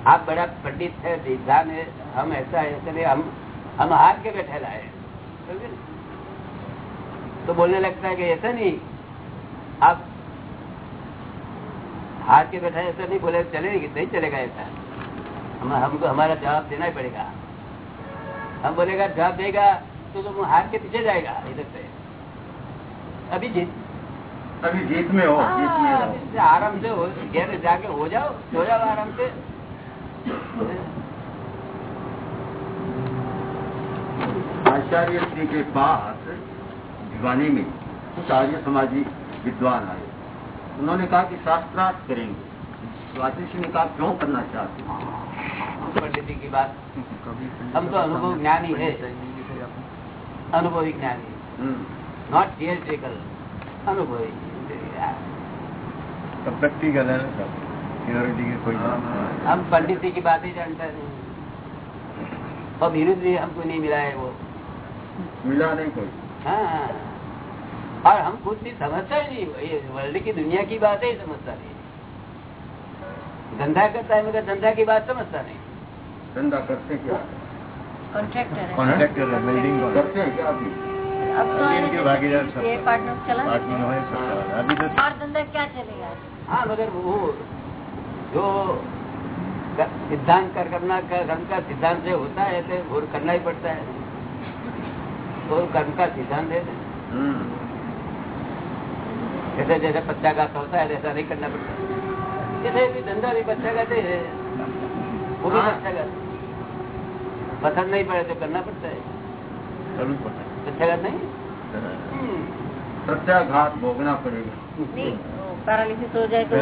आप बड़ा पंडित है विद्वान है हम ऐसा है ऐसा नहीं हम हम हार के बैठे लाए तो बोलने लगता है कि ऐसा नहीं आप हार के बैठा ऐसा नहीं बोले चलेगी नहीं चलेगा ऐसा। हम हमको हमारा जवाब देना ही पड़ेगा। हम बोलेगा जवाब देगा तो तुम हार के पीछे जाएगा इधर से। अभी जीत। अभी जीत में हो जीत में हाँ, आराम से हो घर जाके हो जाओ हो जाओ आराम से। आचार्य श्री के पास दीवानी में कुछ आर्य समाजी विद्वान आए उन्होंने कहा कि शास्त्रार्थ करेंगे तो आचार्य श्री ने कहा क्यों करना चाहते हैं पंडित जी की बात हम तो अनुभव ज्ञानी है अनुभवी ज्ञानी हम्म, नॉट थियरिटिकल अनुभवी सब व्यक्तिगत है ना सब प्योरिटी के कोई हाँ, हाँ। हम पंडित जी की बात ही जानते हैं और भी हमको नहीं मिला है वो। मिला नहीं कोई। हाँ और हम खुद भी समझता ही नहीं। ये वर्ल्ड की दुनिया की बात ही समझता नहीं। धंधा करता है मगर धंधा की बात समझता नहीं। धंधा करते क्या? कॉन्ट्रैक्टर है। कॉन्ट्रैक्टर है बिल्डिंग करते हैं क्या अभी? अब तो इनके भागीदार सब। पार्टनर चला पार्टनर है सब है। तो और धंधा क्या चलेगा? हाँ मगर वो जो सिद्धांत कर करना कर्म का सिद्धांत से होता है तो वो करना ही पड़ता है तो कर्म का सिद्धांत है। हम्म। जैसे जैसे बच्चा का होता है वैसा नहीं करना पड़ता जैसे भी धंधा भी बच्चा का है वो भी हाँ। बच्चा का पसंद नहीं पड़े तो करना पड़ता है बच्चा का नहीं है। हम्म। प्रत्याघात भोगना पड़ेगा नहीं पैरालिसिस हो जाए तो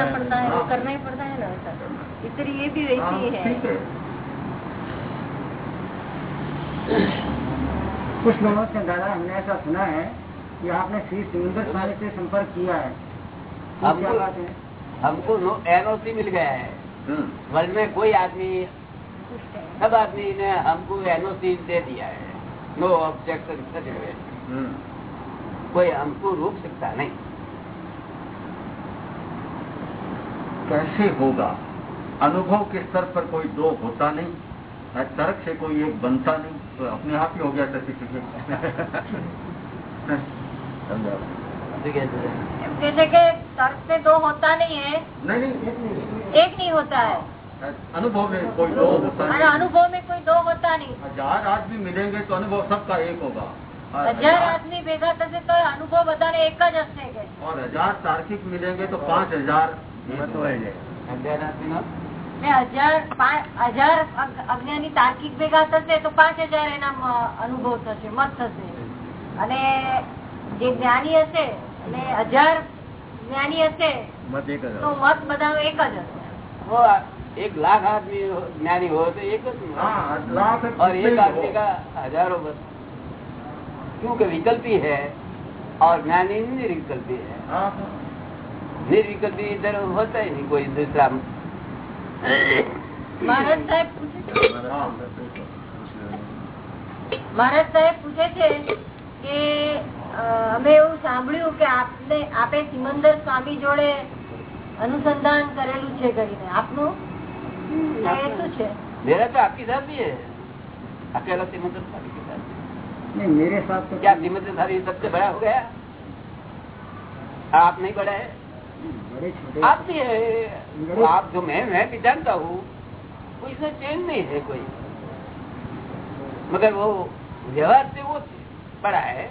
है। पड़ता है वो हाँ। करना ही पड़ता है ना तरह ये भी वैसी ही है। कुछ लोगों से दादा हमने ऐसा सुना है कि आपने श्री सुरेंद्र स्वामी से संपर्क किया है। हमको- क्या बात है? हमको नो एनओसी मिल गया है। हम्म। वर्ल्ड में कोई आदमी सब आदमी ने हमको एनओसी दे दिया है। No objection hmm. कोई हमको रोक सकता नहीं। कैसे होगा अनुभव के स्तर पर कोई दो होता नहीं और तर्क से कोई एक बनता नहीं तो अपने आप ही हो गया सर्टिफिकेट समझा ठीक है सर। એમ કે છે કે તર્ક से दो होता नहीं है नहीं नहीं एक नहीं एक नहीं होता है अनुभव में कोई दो होता और नहीं अनुभव में कोई दो होता नहीं हजार आदमी मिलेंगे तो अनुभव सबका एक होगा और હજાર हजार- આદમી ભેગા થશે તો અનુભવ બધાને એક જ હશે કે और हजार तार्किक मिलेंगे तो पाँच हजार मत हो जाए અગિયાર આદમીનો ને હજાર પા- હજાર અજ્ઞ- અજ્ઞાની તાર્કિક ભેગા થશે તો પાંચ હજાર એના મ- અનુભવ થશે મત થશે અને જે જ્ઞાની હશે એટલે હજાર જ્ઞાની હશે मत एक તો મત બધાનો એક જ હશે वो एक लाख आदमी हो- ज्ञानी हो तो एक ही होगा। हाँ लाख और एक आदमी का हजारों बस क्योंकि विकल्पी है और ज्ञानी निर्विकल्पी है हाँ निर्विकल्पी इधर होता ही नहीं कोई दूसरा મહારાજ સાહેબ પૂછે છે हाँ મહારાજ સાહેબ પૂછે છે કે અ, અમે એવું સાંભળ્યું કે આપને આપે સિમંદર સ્વામી જોડે અનુસંધાન કરેલું છે કરીને આપનું એ શું છે मेरा तो आपके साथ भी है अकेला सिमंदर साहब के साथ नहीं मेरे साथ तो क्या सिमंदर साहब ये सबसे बड़ा हो गया आप नहीं बड़ा है बड़े छोटे आप भी है वो आप जो मैं मैं भी जानता हूँ कोई इसमें चेंज नहीं है कोई मगर वो व्यवहार से वो बड़ा है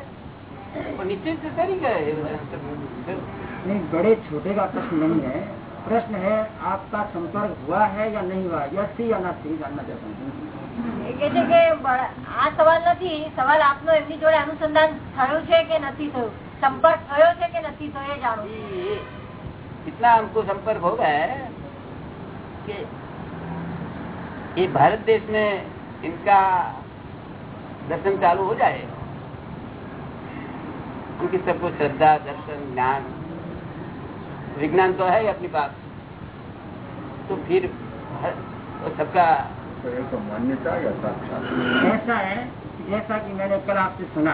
वो निश्चित से तरीका है नहीं बड़े छोटे का प्रश्न नहीं है प्रश्न है आपका संपर्क हुआ है या नहीं हुआ यस थी या ना थी जानना चाहता हूँ એ કે છે કે બળ- આ સવાલ નથી સવાલ આપનો એમની જોડે અનુસંધાન થયું છે કે નથી થયું સંપર્ક થયો છે કે નથી થયો એ જાણવું છે. ये इतना हमको संपर्क हो गया है कि ये भारत देश में इनका दर्शन चालू हो जाए। उनकी सबको श्रद्धा, दर्शन, ज्ञान, विज्ञान तो है ही अपनी पास तो फिर सबका तो तो मान्यता या साक्षात? ऐसा है जैसा कि मैंने कल आपसे सुना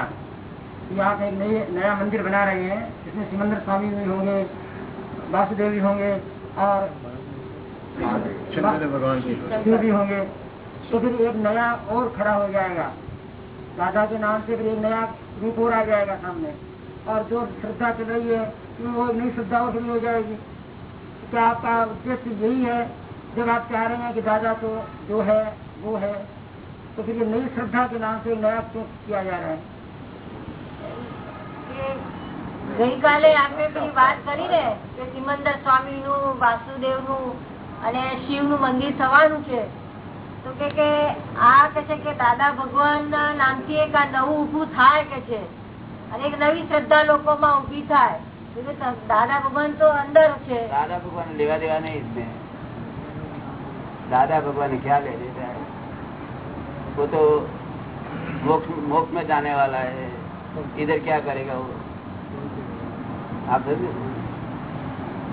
कि आप एक नया मंदिर बना रहे हैं इसमें सिमंदर स्वामी भी होंगे वासुदेव भी होंगे और भगवान शिव भी होंगे। तो फिर एक नया और खड़ा हो जाएगा। राधा के नाम से फिर एक नया रूप और आ जाएगा सामने। और जो श्रद्धा चल रही है वो नई श्रद्धा और शुरू हो जाएगी। क्या आपका उद्देश्य यही है? जब आप चाह रहे हैं कि दादा तो जो है वो है तो फिर ये नई श्रद्धा के नाम से नया क्यों किया जा रहा है? ગઈકાલે આપણે પેલી વાત કરી ને કે સિમંદર સ્વામી નું વાસુદેવ નું અને શિવ નું મંદિર થવાનું છે તો કે કે આ કે છે કે દાદા ભગવાન નામથી એક આ નવું ઉભું થાય કે છે અને એક નવી શ્રદ્ધા લોકોમાં ઉભી થાય એટલે ત- દાદા ભગવાન તો અંદર છે दादा भगवान लेवा देवा नहीं इसमें दादा भगवान क्या ले लेता है वो तो मोक्ष मोक्ष में जाने वाला है इधर क्या करेगा वो आप समझे?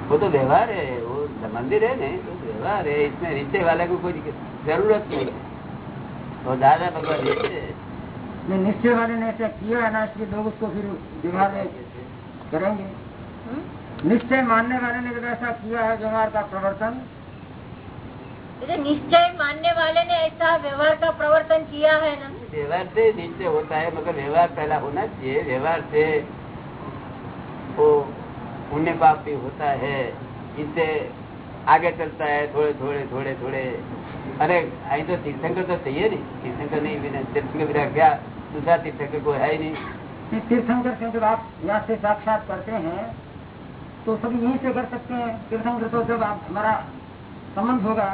वो तो व्यवहार है वो मंदिर है ना तो व्यवहार है इसमें रिश्ते वाले को कोई जरूरत नहीं है वो दादा भगवान रिश्ते नहीं निश्चय वाले ने ऐसा किया है ना इसलिए लोग उसको फिर व्यवहार में करेंगे हम्म? निश्चय मानने वाले ने जब ऐसा किया है व्यवहार का प्रवर्तन जैसे निश्चय मानने वाले ने ऐसा व्यवहार का प्रवर्तन किया है ना व्यवहार से निश्चय होता है मगर व्यवहार पहला होना चाहिए व्यवहार से वो पुण्य पाप भी होता है इससे आगे चलता है थोड़े थोड़े थोड़े थोड़े अरे अभी तो तीर्थंकर तो चाहिए नहीं तीर्थंकर नहीं बिना तीर्थंकर बिना क्या दूसरा तीर्थंकर कोई है ही नहीं कि तीर्थंकर से जब आप यहाँ से साक्षात करते हैं तो सभी यहीं से कर सकते हैं तीर्थंकर तो जब आप हमारा संबंध होगा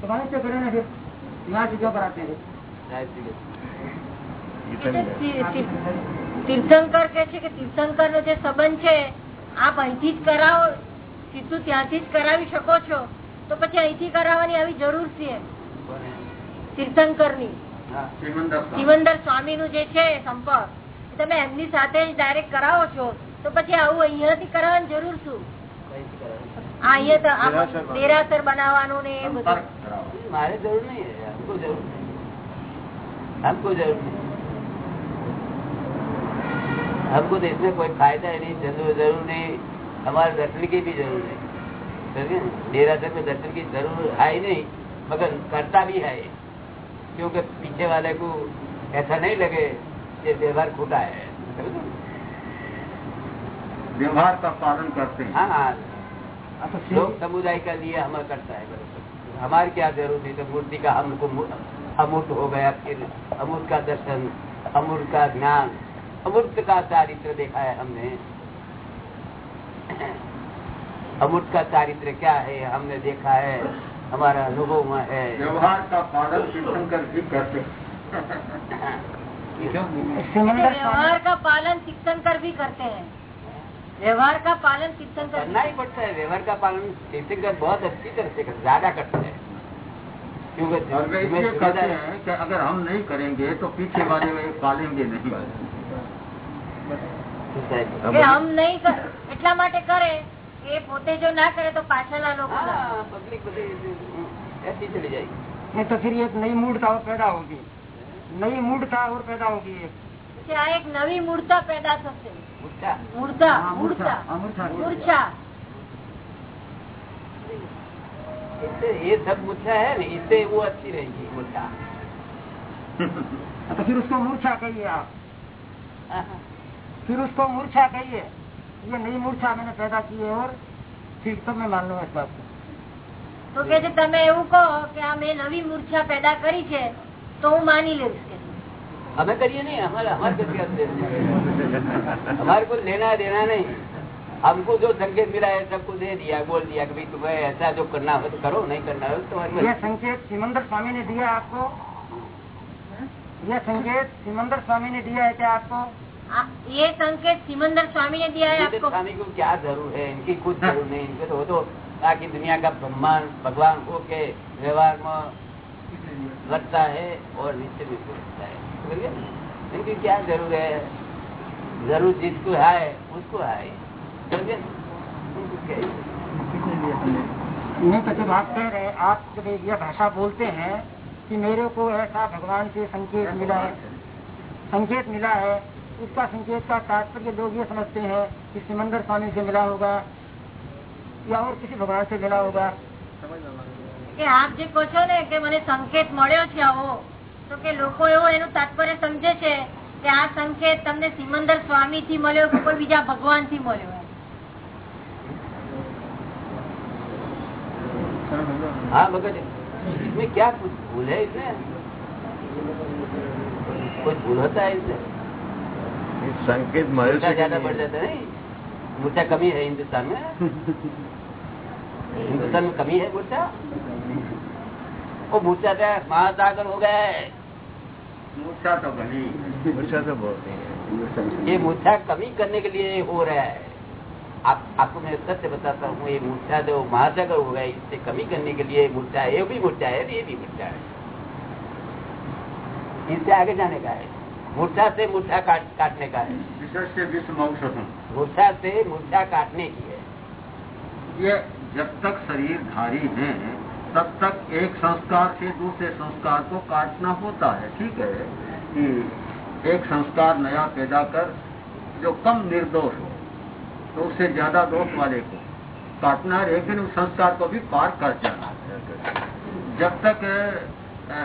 तो वहीं से करेंगे फिर यहाँ से क्यों कराते हैं એટલે તી- તી- તીર્થંકર કે છે કે તીર્થંકર નો જે સંબંધ છે આપ અહીંથી જ કરાવો સીધું ત્યાંથી જ કરાવી શકો છો. તો પછી અહીંથી કરાવવાની આવી જરૂર છે. તીર્થંકરની સ્વામી. નું જે છે સંપર્ક. તમે એમની સાથે જ ડાયરેક્ટ કરાવો છો તો પછી આવું અહીંયાથી કરાવવાની જરૂર શું? દેરાસર બનાવવાનું. ને મારે જરૂર નહીં જરૂર નહીં. हमको तो इसमें कोई फ़ायदा ही नहीं ज़रूर ज़रूर नहीं। हमारे दर्शन की भी ज़रूर नहीं। समझे? देरासर में दर्शन की ज़रूर है ही नहीं मगर करता भी है। क्योंकि पीछे वाले को ऐसा नहीं लगे कि व्यवहार खोटा है। व्यवहार का पालन करते हैं। हाँ। हाँ हाँ, तो लोग समुदाय का लिए हमें करता है। हमारे क्या ज़रूरत है तो मूर्ति का हमको अमूर्त हो गया फिर अमूर्त का दर्शन अमूर्त का ज्ञान। अमूर्त का चारित्र देखा है हमने अमूर्त का चारित्र क्या है हमने देखा है हमारा अनुभव में है व्यवहार का पालन तीर्थंकर भी करते हैं सिमंदर व्यवहार का पालन तीर्थंकर भी करते हैं व्यवहार का पालन तीर्थंकर करना ही पड़ता है व्यवहार का पालन तीर्थंकर बहुत अच्छी तरह से करते ज्यादा करते हैं क्योंकि और वे जिसमें इसलिए कहते जिम्मेदारी- हैं कि अगर हम नहीं करेंगे तो पीछे वाले वे पालेंगे नहीं કે હમ નહીં કર એટલા માટે કરે કે પોતે જો ના કરે તો પાછળના લોકો કરે. हाँ पब्लिक बड़ी ऐसी चली जाएगी नहीं तो फिर एक नई मूर्ता और पैदा होगी नई मूर्ता और पैदा होगी एक પછી આ એક નવી મૂર્તા પેદા થશે मुद्दा મૂર્તા हाँ, મૂર્તા हाँ, मूर्छा મૂર્છા इससे ये सब मुद्दा है ना इससे वो अच्छी रहेगी मुद्दा तो फिर उसको मूर्छा कहिए आप फिर उसको मूर्छा कहिए ये नई मूर्छा मैंने पैदा की है और ठीक तब मैं मान लूंगा इस बात को તો કે છે તમે એવું કહો કે આ મેં નવી મૂર્છા પેદા કરી છે તો હું માની લઈશ કે हमें करिए नहीं हमारे हमारे को क्या लेना है? हमारे को लेना देना नहीं हमको जो संकेत मिला है सबको दे दिया बोल दिया कि भाई तुम्हें ऐसा जो करना हो तो करो नहीं करना हो तो तुम्हारी यह मर्जी। संकेत सिमंदर स्वामी ने दिया आपको यह संकेत सिमंदर स्वामी ने दिया है क्या आपको આ- ये संकेत सिमंदर स्वामी ने दिया है आपको। स्वामी को क्या ज़रूर है? इनकी कुछ ज़रूर नहीं इनके तो वो तो बाकी दुनिया का ब्रह्मांड भगवान हो के व्यवहार में लगता है और निश्चित भी लगता है। इनकी क्या ज़रूर है? ज़रूर जिसको है उसको है। समझे? है? नहीं तो जब आप कह रहे हैं आप जब यह भाषा बोलते हैं कि मेरे को ऐसा भगवान से संकेत मिला है। संकेत मिला है इसका संकेत का तात्पर्य लोग ये समझते हैं कि सिमंदर स्वामी से मिला होगा या और किसी भगवान से मिला होगा કે આપ જે કહો છો ને કે મને સંકેત મળ્યો છે આવો તો કે લોકો એવો એનું તાત્પર્ય સમજે છે કે આ સંકેત તમને સિમંદર સ્વામી થી મળ્યો કે કોઈ બીજા ભગવાન થી મળ્યો એમ. हाँ मगर इसमें क्या कुछ भूल है इसमें कुछ भूल होता है इसमें संकेत मारे मूर्छा ज़्यादा बढ़ जाता है नहीं? मूर्छा कमी है हिंदुस्तान में। हिंदुस्तान में कमी है मूर्छा वो मूर्छा का महासागर हो गया है मूर्छा तो बनी मूर्छा तो बहुत है। ये मूर्छा कमी करने के लिए हो रहा है। आप आपको मैं सत्य बताता हूँ ये मूर्छा जो महासागर हो गया इससे कमी करने के लिए मूर्छा है ये भी मूर्छा है ये भी मूर्छा है। इससे आगे जाने का है। मूर्छा से मूर्छा काट, काटने का है विशेष से विश्व औषधम मूर्छा से मूर्छा काटने की है ये जब तक शरीर धारी है तब तक एक संस्कार से दूसरे संस्कार को काटना होता है ठीक है कि एक संस्कार नया पैदा कर जो कम निर्दोष हो तो उससे ज्यादा दोष वाले को काटना है लेकिन उस संस्कार को भी पार कर जाना है जब तक अ,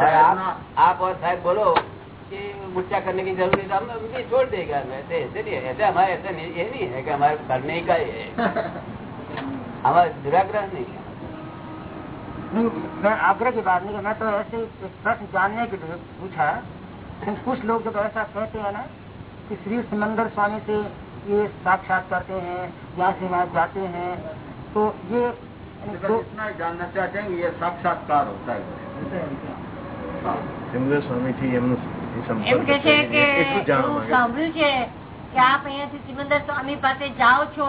और तैरना आप आप और साहब बोलो गुस्सा करने की ज़रूरत तो हम मुझे छोड़ देगा ऐसे नहीं ऐसे हमारे नहीं ये नहीं है कि हमारे करने का ही है। हमारा दुराग्रह नहीं है। मैं आग्रह की बात नहीं मैं तो ऐसे प्रश्न जानने के लिए पूछा कुछ लोग जब ऐसा कहते हैं ना कि श्री सुमंदर स्वामी से ये साक्षात करते हैं यहाँ से वहाँ जाते हैं तो ये तो इतना जानना चाहते हैं ये साक्षात्कार होता है। हाँ। सुमंदर स्वामी थी એમ કે છે કે એટલું જાણવા હું માંગે છે. સાંભળ્યું છે કે આપ અહીંયાથી સિમંદર સ્વામી પાસે જાઓ છો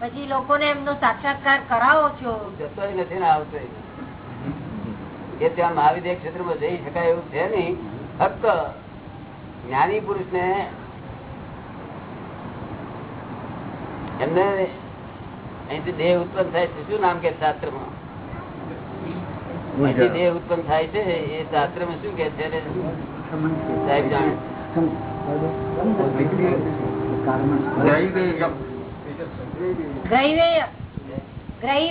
પછી લોકોને એમનો સાક્ષાત્કાર કરાવો છો? જતો નથી ને આવતો એ. ત્યાં મહાવિદ્ય ક્ષેત્રમાં જઈ શકાય એવું છે નહીં. ફક્ત જ્ઞાની પુરુષ ને એમને અહીંથી દેહ ઉત્પન્ન થાય છે. શું નામ કે શાસ્ત્રમાં? અહીંથી દેહ ઉત્પન્ન થાય છે એ શાસ્ત્રમાં શું કે છે સંબંધ છે. સાહેબ જાણે ગ્રહી ગ્રહી